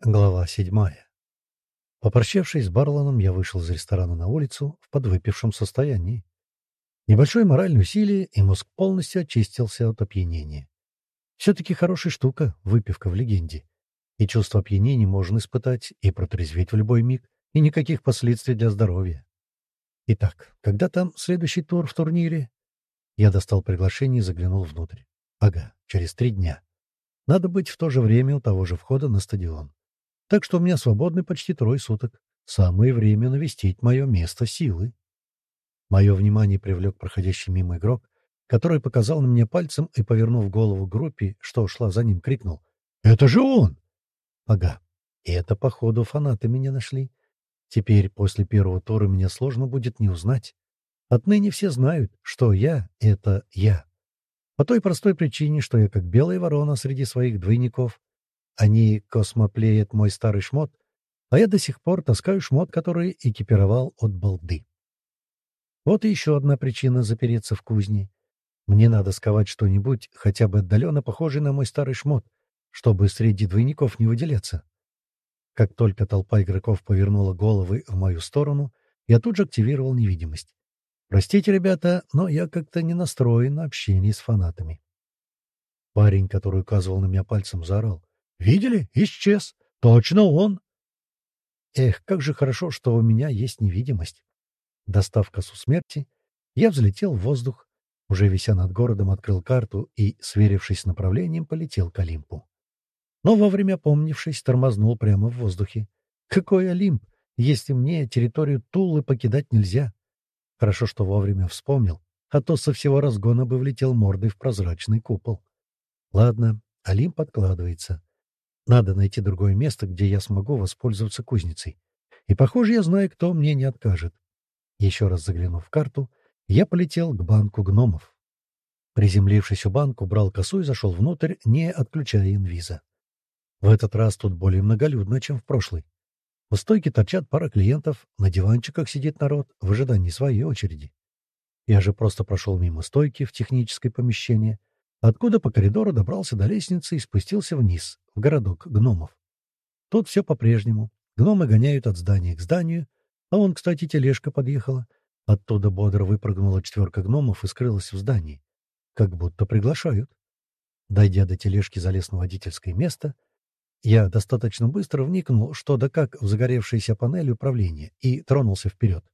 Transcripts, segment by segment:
Глава седьмая. Попрощавшись с Барланом, я вышел из ресторана на улицу в подвыпившем состоянии. Небольшое моральное усилие, и мозг полностью очистился от опьянения. Все-таки хорошая штука — выпивка в легенде. И чувство опьянения можно испытать и протрезветь в любой миг, и никаких последствий для здоровья. Итак, когда там следующий тур в турнире? Я достал приглашение и заглянул внутрь. Ага, через три дня. Надо быть в то же время у того же входа на стадион. Так что у меня свободны почти трое суток. Самое время навестить мое место силы. Мое внимание привлек проходящий мимо игрок, который показал на меня пальцем и, повернув голову к группе, что шла за ним, крикнул. «Это же он!» Ага. Это, походу, фанаты меня нашли. Теперь, после первого тура, меня сложно будет не узнать. Отныне все знают, что я — это я. По той простой причине, что я как белая ворона среди своих двойников, они космоплеят мой старый шмот, а я до сих пор таскаю шмот, который экипировал от балды. Вот и еще одна причина запереться в кузне. Мне надо сковать что-нибудь, хотя бы отдаленно похожее на мой старый шмот, чтобы среди двойников не выделяться. Как только толпа игроков повернула головы в мою сторону, я тут же активировал невидимость. Простите, ребята, но я как-то не настроен на общение с фанатами. Парень, который указывал на меня пальцем, заорал. Видели? Исчез. Точно он. Эх, как же хорошо, что у меня есть невидимость. Достав косу смерти, я взлетел в воздух, уже вися над городом, открыл карту и, сверившись с направлением, полетел к Олимпу. Но вовремя помнившись, тормознул прямо в воздухе. Какой Олимп, если мне территорию Тулы покидать нельзя? Хорошо, что вовремя вспомнил, а то со всего разгона бы влетел мордой в прозрачный купол. Ладно, Олимп откладывается. Надо найти другое место, где я смогу воспользоваться кузницей. И, похоже, я знаю, кто мне не откажет. Еще раз заглянув в карту, я полетел к банку гномов. Приземлившись у банка, убрал косу и зашел внутрь, не отключая инвиза. В этот раз тут более многолюдно, чем в прошлый. У стойки торчат пара клиентов, на диванчиках сидит народ в ожидании своей очереди. Я же просто прошел мимо стойки в техническое помещение, откуда по коридору добрался до лестницы и спустился вниз, в городок гномов. Тут все по-прежнему. Гномы гоняют от здания к зданию, а вон, кстати, тележка подъехала. Оттуда бодро выпрыгнула четверка гномов и скрылась в здании. Как будто приглашают. Дойдя до тележки, залез на водительское место. Я достаточно быстро вникнул, что да как в загоревшейся панели управления, и тронулся вперед.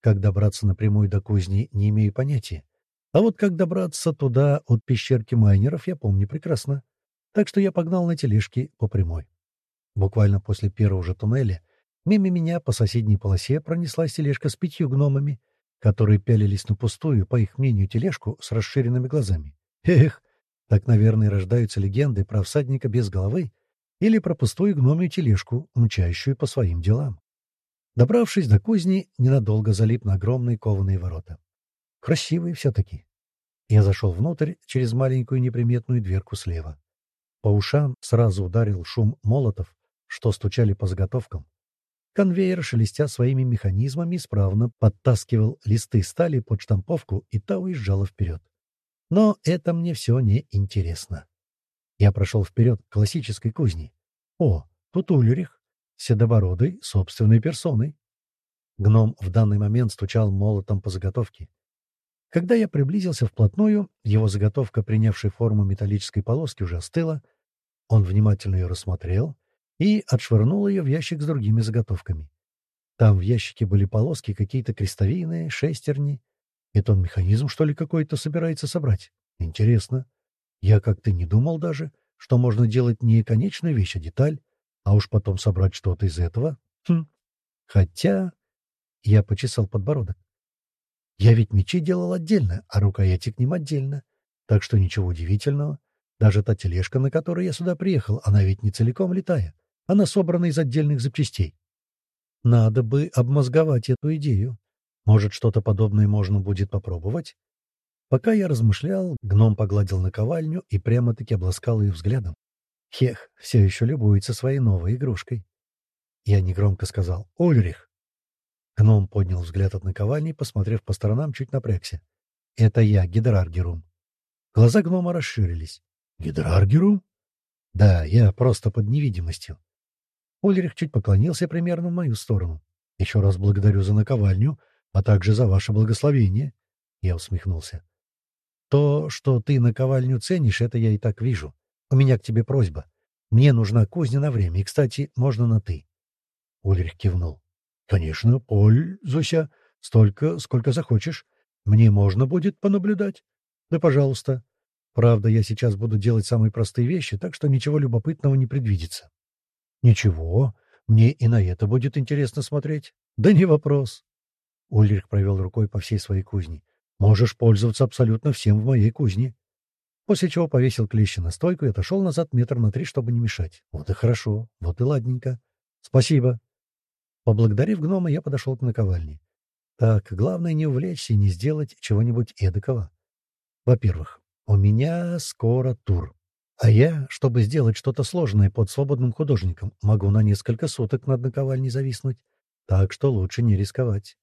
Как добраться напрямую до кузни, не имею понятия. А вот как добраться туда от пещерки майнеров, я помню прекрасно. Так что я погнал на тележке по прямой. Буквально после первого же туннеля мимо меня по соседней полосе пронеслась тележка с пятью гномами, которые пялились на пустую, по их мнению, тележку с расширенными глазами. Эх, так, наверное, рождаются легенды про всадника без головы или про пустую гномию тележку, мчащую по своим делам. Добравшись до кузни, ненадолго залип на огромные кованые ворота. Красивые все-таки. Я зашел внутрь через маленькую неприметную дверку слева. По ушам сразу ударил шум молотов, что стучали по заготовкам. Конвейер, шелестя своими механизмами, исправно подтаскивал листы стали под штамповку, и та уезжала вперед. Но это мне все не интересно. Я прошел вперед к классической кузне. О, тут Ульрих, седобородый, собственной персоной. Гном в данный момент стучал молотом по заготовке. Когда я приблизился вплотную, его заготовка, принявшая форму металлической полоски, уже остыла. Он внимательно ее рассмотрел и отшвырнул ее в ящик с другими заготовками. Там в ящике были полоски какие-то крестовины, шестерни. Это он механизм, что ли, какой-то собирается собрать? Интересно. Я как-то не думал даже, что можно делать не конечную вещь, а деталь, а уж потом собрать что-то из этого. Хм. Хотя... Я почесал подбородок. Я ведь мечи делал отдельно, а рукояти к ним отдельно. Так что ничего удивительного. Даже та тележка, на которой я сюда приехал, она ведь не целиком летая. Она собрана из отдельных запчастей. Надо бы обмозговать эту идею. Может, что-то подобное можно будет попробовать? Пока я размышлял, гном погладил наковальню и прямо-таки обласкал ее взглядом. Хех, все еще любуется своей новой игрушкой. Я негромко сказал «Ульрих». Гном поднял взгляд от наковальни, посмотрев по сторонам, чуть напрягся. «Это я, Гидраргерум». Глаза гнома расширились. «Гидраргерум?» «Да, я просто под невидимостью». Ульрих чуть поклонился примерно в мою сторону. «Еще раз благодарю за наковальню, а также за ваше благословение». Я усмехнулся. «То, что ты наковальню ценишь, это я и так вижу. У меня к тебе просьба. Мне нужна кузня на время, и, кстати, можно на «ты». Ульрих кивнул. «Конечно, пользуйся. Столько, сколько захочешь. Мне можно будет понаблюдать. Да, пожалуйста. Правда, я сейчас буду делать самые простые вещи, так что ничего любопытного не предвидится». «Ничего. Мне и на это будет интересно смотреть. Да не вопрос». Ульрих провел рукой по всей своей кузне. «Можешь пользоваться абсолютно всем в моей кузне». После чего повесил клещи на стойку и отошел назад метр на три, чтобы не мешать. Вот и хорошо, вот и ладненько. Спасибо. Поблагодарив гнома, я подошел к наковальне. Так, главное не увлечься и не сделать чего-нибудь эдакого. Во-первых, у меня скоро тур. А я, чтобы сделать что-то сложное под свободным художником, могу на несколько суток над наковальней зависнуть. Так что лучше не рисковать.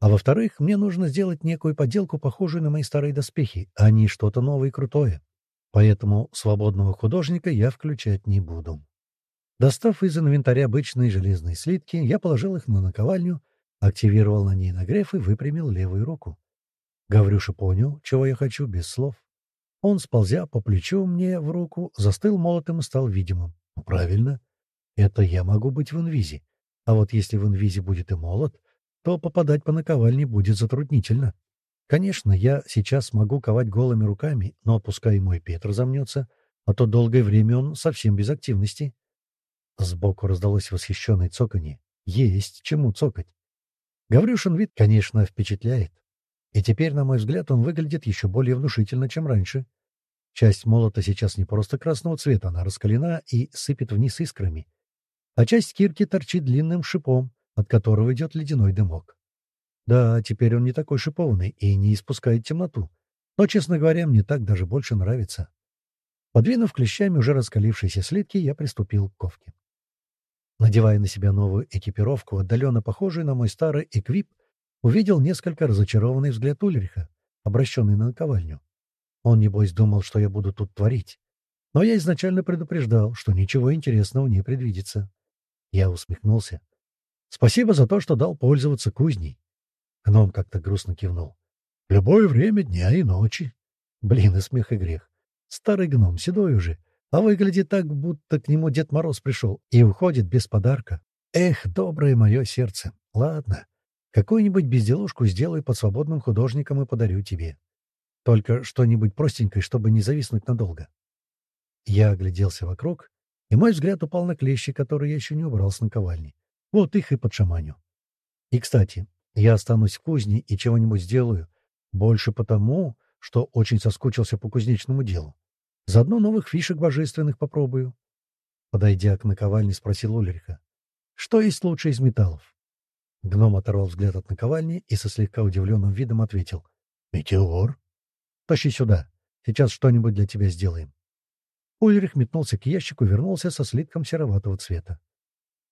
А во-вторых, мне нужно сделать некую поделку, похожую на мои старые доспехи, а не что-то новое и крутое. Поэтому свободного художника я включать не буду. Достав из инвентаря обычные железные слитки, я положил их на наковальню, активировал на ней нагрев и выпрямил левую руку. Гаврюша понял, чего я хочу, без слов. Он, сползя по плечу мне в руку, застыл молотом и стал видимым. Ну, правильно. Это я могу быть в инвизе. А вот если в инвизе будет и молот, то попадать по наковальне будет затруднительно. Конечно, я сейчас могу ковать голыми руками, но пускай мой Петр замнется, а то долгое время он совсем без активности. Сбоку раздалось восхищенное цоканье. Есть чему цокать. Гаврюшин вид, конечно, впечатляет. И теперь, на мой взгляд, он выглядит еще более внушительно, чем раньше. Часть молота сейчас не просто красного цвета, она раскалена и сыпет вниз искрами. А часть кирки торчит длинным шипом, от которого идет ледяной дымок. Да, теперь он не такой шипованный и не испускает темноту. Но, честно говоря, мне так даже больше нравится. Подвинув клещами уже раскалившиеся слитки, я приступил к ковке. Надевая на себя новую экипировку, отдаленно похожую на мой старый эквип, увидел несколько разочарованный взгляд Ульриха, обращенный на наковальню. Он, небось, думал, что я буду тут творить. Но я изначально предупреждал, что ничего интересного не предвидится. Я усмехнулся. Спасибо за то, что дал пользоваться кузней. Гном как-то грустно кивнул. Любое время дня и ночи. Блин, и смех и грех. Старый гном, седой уже, а выглядит так, будто к нему Дед Мороз пришел и уходит без подарка. Эх, доброе мое сердце. Ладно, какую-нибудь безделушку сделаю под свободным художником и подарю тебе. Только что-нибудь простенькое, чтобы не зависнуть надолго. Я огляделся вокруг, и мой взгляд упал на клещи, которые я еще не убрал с наковальни. Вот их и подшаманю. И, кстати, я останусь в кузне и чего-нибудь сделаю. Больше потому, что очень соскучился по кузнечному делу. Заодно новых фишек божественных попробую. Подойдя к наковальне, спросил Ульриха. Что есть лучше из металлов? Гном оторвал взгляд от наковальни и со слегка удивленным видом ответил. «Метеор?» «Тащи сюда. Сейчас что-нибудь для тебя сделаем». Ульрих метнулся к ящику и вернулся со слитком сероватого цвета.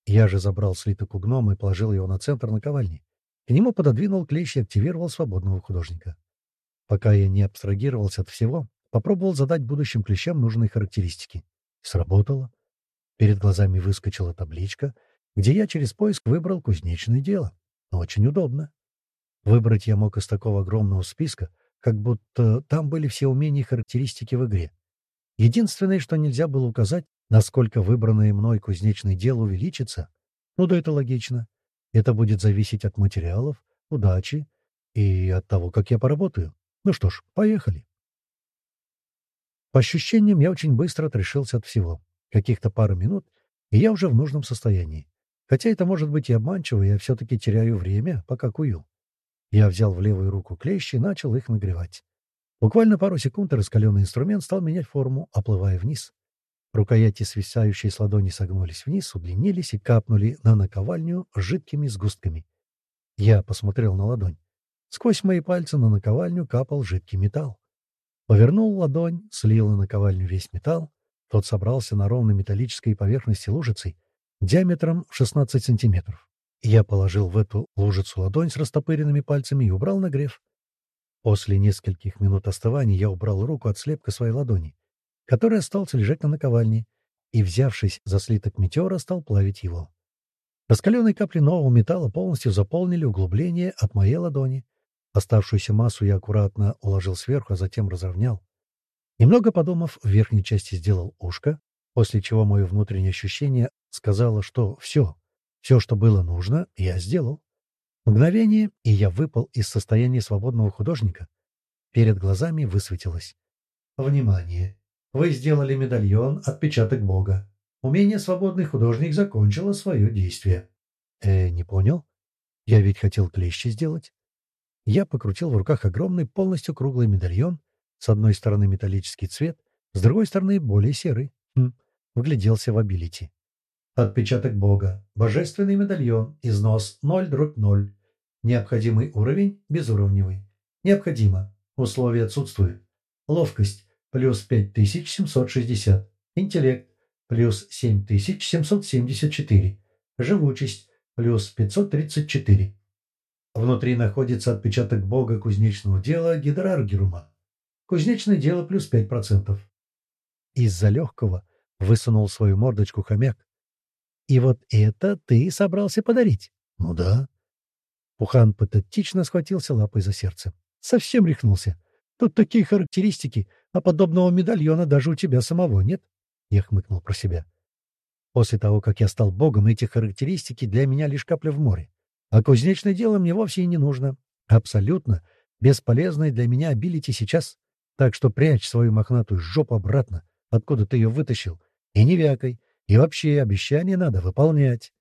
Я же забрал слиток у гнома и положил его на центр наковальни. К нему пододвинул клещ и активировал свободного художника. Пока я не абстрагировался от всего, попробовал задать будущим клещам нужные характеристики. Сработало. Перед глазами выскочила табличка, где я через поиск выбрал кузнечное дело. Очень удобно. Выбрать я мог из такого огромного списка, как будто там были все умения и характеристики в игре. Единственное, что нельзя было указать, Насколько выбранное мной кузнечное дело увеличится? Ну да это логично. Это будет зависеть от материалов, удачи и от того, как я поработаю. Ну что ж, поехали. По ощущениям, я очень быстро отрешился от всего. Каких-то пару минут, и я уже в нужном состоянии. Хотя это может быть и обманчиво, я все-таки теряю время, пока кую. Я взял в левую руку клещи и начал их нагревать. Буквально пару секунд раскаленный инструмент стал менять форму, оплывая вниз. Рукояти, свисающие с ладони, согнулись вниз, удлинились и капнули на наковальню жидкими сгустками. Я посмотрел на ладонь. Сквозь мои пальцы на наковальню капал жидкий металл. Повернул ладонь, слил на наковальню весь металл. Тот собрался на ровной металлической поверхности лужицей диаметром в 16 сантиметров. Я положил в эту лужицу ладонь с растопыренными пальцами и убрал нагрев. После нескольких минут остывания я убрал руку от слепка своей ладони который остался лежать на наковальне, и, взявшись за слиток метеора, стал плавить его. Раскаленные капли нового металла полностью заполнили углубление от моей ладони. Оставшуюся массу я аккуратно уложил сверху, а затем разровнял. Немного подумав, в верхней части сделал ушко, после чего мое внутреннее ощущение сказала, что все, все, что было нужно, я сделал. Мгновение, и я выпал из состояния свободного художника. Перед глазами высветилось. Внимание! Вы сделали медальон «Отпечаток Бога». Умение «Свободный художник» закончило свое действие. Э, не понял? Я ведь хотел клещи сделать. Я покрутил в руках огромный, полностью круглый медальон. С одной стороны металлический цвет, с другой стороны более серый. Хм, вгляделся в абилити. Отпечаток Бога. Божественный медальон. Износ 0 дробь 0. Необходимый уровень – безуровневый. Необходимо. Условия отсутствуют. Ловкость – плюс 5760. Интеллект – плюс 7774. Живучесть – плюс 534. Внутри находится отпечаток Бога кузнечного дела Гидраргерума. Кузнечное дело плюс 5%. Из-за легкого высунул свою мордочку хомяк. И вот это ты собрался подарить? Ну да. Пухан патетично схватился лапой за сердце. Совсем рехнулся. Тут такие характеристики, а подобного медальона даже у тебя самого нет. Я хмыкнул про себя. После того, как я стал богом, эти характеристики для меня лишь капля в море. А кузнечное дело мне вовсе и не нужно. Абсолютно бесполезное для меня обилити сейчас. Так что прячь свою мохнатую жопу обратно, откуда ты ее вытащил, и не вякай. И вообще, обещание надо выполнять.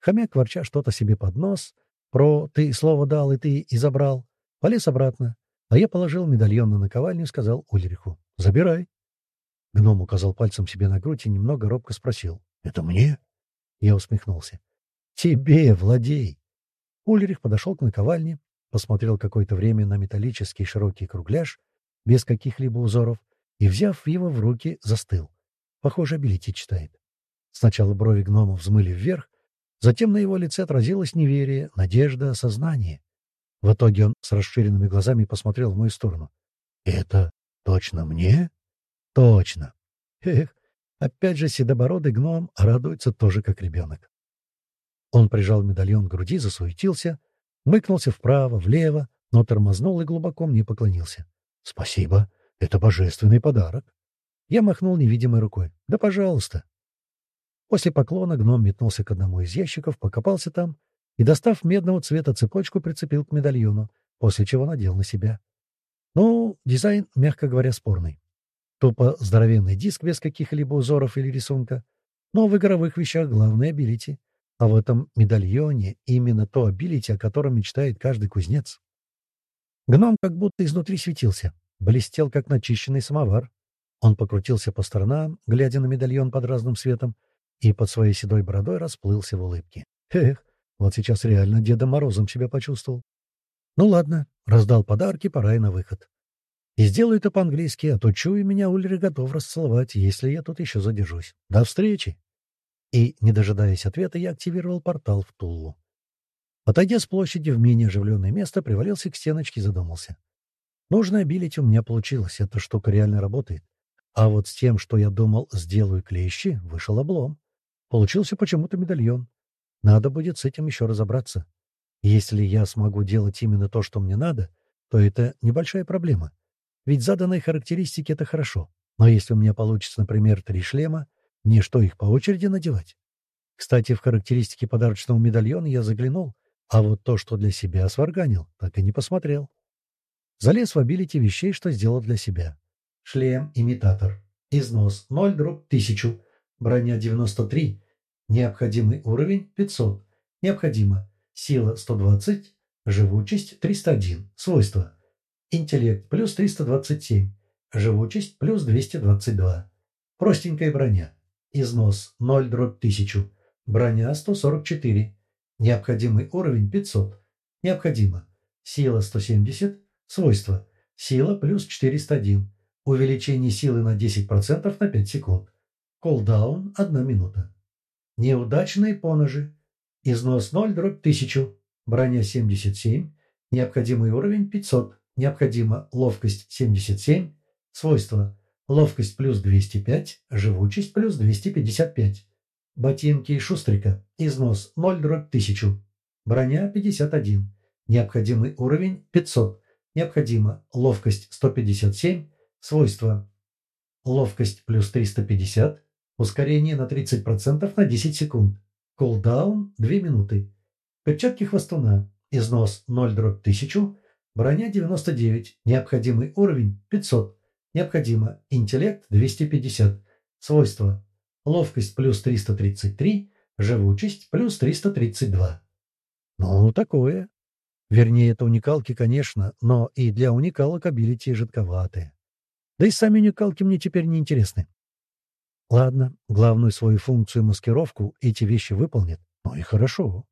Хомяк, ворча что-то себе под нос, про «ты слово дал, и ты и забрал», полез обратно, а я положил медальон на наковальню и сказал Ульриху «забирай». Гном указал пальцем себе на грудь и немного робко спросил «это мне?» Я усмехнулся. «Тебе, владей!» Ульрих подошел к наковальне, посмотрел какое-то время на металлический широкий кругляш, без каких-либо узоров, и, взяв его в руки, застыл. Похоже, обилити читает. Сначала брови гнома взмыли вверх, затем на его лице отразилось неверие, надежда, осознание. В итоге он с расширенными глазами посмотрел в мою сторону. «Это точно мне?» «Точно!» Эх, опять же седобородый гном радуется тоже как ребенок. Он прижал медальон к груди, засуетился, мыкнулся вправо, влево, но тормознул и глубоко мне поклонился. «Спасибо, это божественный подарок». Я махнул невидимой рукой. «Да пожалуйста». После поклона гном метнулся к одному из ящиков, покопался там и, достав медного цвета цепочку, прицепил к медальону, после чего надел на себя. Ну, дизайн, мягко говоря, спорный. Тупо здоровенный диск без каких-либо узоров или рисунка. Но в игровых вещах главное ability. А в этом медальоне именно то ability, о котором мечтает каждый кузнец. Гном как будто изнутри светился, блестел, как начищенный самовар. Он покрутился по сторонам, глядя на медальон под разным светом, и под своей седой бородой расплылся в улыбке. Эх, вот сейчас реально Дедом Морозом себя почувствовал. Ну ладно, раздал подарки, пора и на выход. И сделаю это по-английски, а то чую, меня Ульри готов расцеловать, если я тут еще задержусь. До встречи! И, не дожидаясь ответа, я активировал портал в Туллу. Отойдя с площади в менее оживленное место, привалился к стеночке и задумался. Нужное билить у меня получилось, эта штука реально работает. А вот с тем, что я думал, сделаю клещи, вышел облом. Получился почему-то медальон. Надо будет с этим еще разобраться. Если я смогу делать именно то, что мне надо, то это небольшая проблема. Ведь заданные характеристики — это хорошо. Но если у меня получится, например, три шлема, мне что, их по очереди надевать? Кстати, в характеристики подарочного медальона я заглянул, а вот то, что для себя сварганил, так и не посмотрел. Залез в обилити вещей, что сделал для себя. Шлем-имитатор. Износ 0 дробь 1000. Броня 93. Необходимый уровень 500. Необходимо. Сила 120. Живучесть 301. Свойства. Интеллект плюс 327. Живучесть плюс 222. Простенькая броня. Износ 0 дробь 1000. Броня 144. Необходимый уровень 500. Необходимо. Сила 170. Свойства. Сила плюс 401. Увеличение силы на 10% на 5 секунд. Колдаун – 1 минута. Неудачные поножи. Износ 0 дробь 1000. Броня 77. Необходимый уровень 500. Необходимо ловкость 77. Свойства. Ловкость плюс 205, живучесть плюс 255. Ботинки шустрика. Износ 0 дробь 1000. Броня 51. Необходимый уровень 500. Необходимо ловкость 157. Свойства. Ловкость плюс 350. Ускорение на 30% на 10 секунд. Кулдаун 2 минуты. Перчатки хвостуна. Износ 0 дробь 1000. Броня 99. Необходимый уровень 500. Необходимо интеллект 250. Свойства. Ловкость плюс 333. Живучесть плюс 332. Ну, такое. Вернее, это уникалки, конечно, но и для уникалок абилити жидковатые. Да и сами уникалки мне теперь не интересны. Ладно, главную свою функцию маскировку эти вещи выполнят. Ну и хорошо.